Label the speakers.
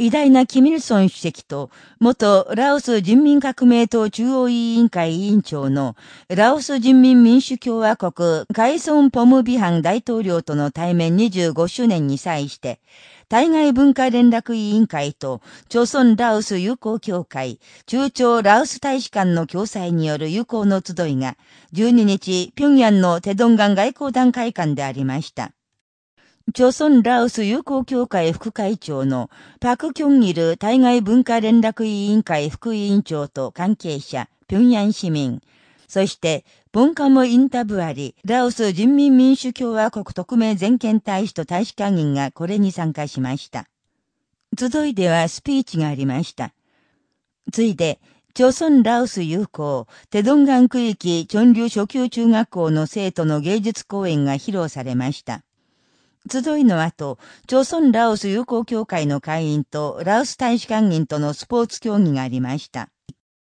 Speaker 1: 偉大なキミルソン主席と、元ラオス人民革命党中央委員会委員長のラオス人民民主共和国カイソン・ポムビハン大統領との対面25周年に際して、対外文化連絡委員会と、朝鮮ラオス友好協会、中朝ラオス大使館の共催による友好の集いが、12日、平壌のテドンガン外交団会館でありました。朝鮮ラオス友好協会副会長のパク・キョンギル対外文化連絡委員会副委員長と関係者、平壌市民、そして、ボンカム・インタブアリ、ラオス人民民主共和国特命全権大使と大使館員がこれに参加しました。集いではスピーチがありました。ついで、朝鮮ラオス友好、テドンガン区域チョンリュ初級中学校の生徒の芸術公演が披露されました。集いの後、朝鮮ラオス友好協会の会員とラオス大使館員とのスポーツ競技がありました。